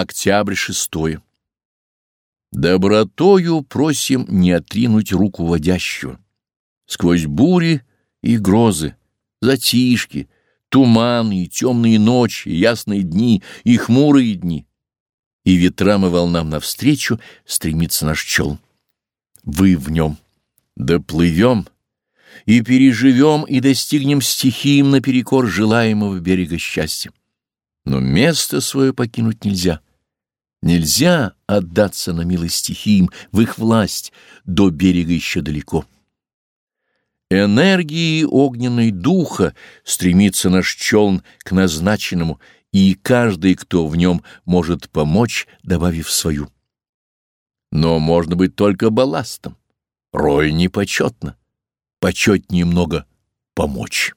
Октябрь 6. Добротою просим не отринуть руку водящую. Сквозь бури и грозы, затишки, туманы и темные ночи, ясные дни и хмурые дни. И ветрам и волнам навстречу стремится наш челн. Вы в нем. Доплывем и переживем и достигнем стихиям наперекор желаемого берега счастья. Но место свое покинуть нельзя. Нельзя отдаться на милость стихиям, в их власть, до берега еще далеко. Энергии огненной духа стремится наш челн к назначенному, и каждый, кто в нем может помочь, добавив свою. Но можно быть только балластом. Роль непочетна. Почетнее много помочь.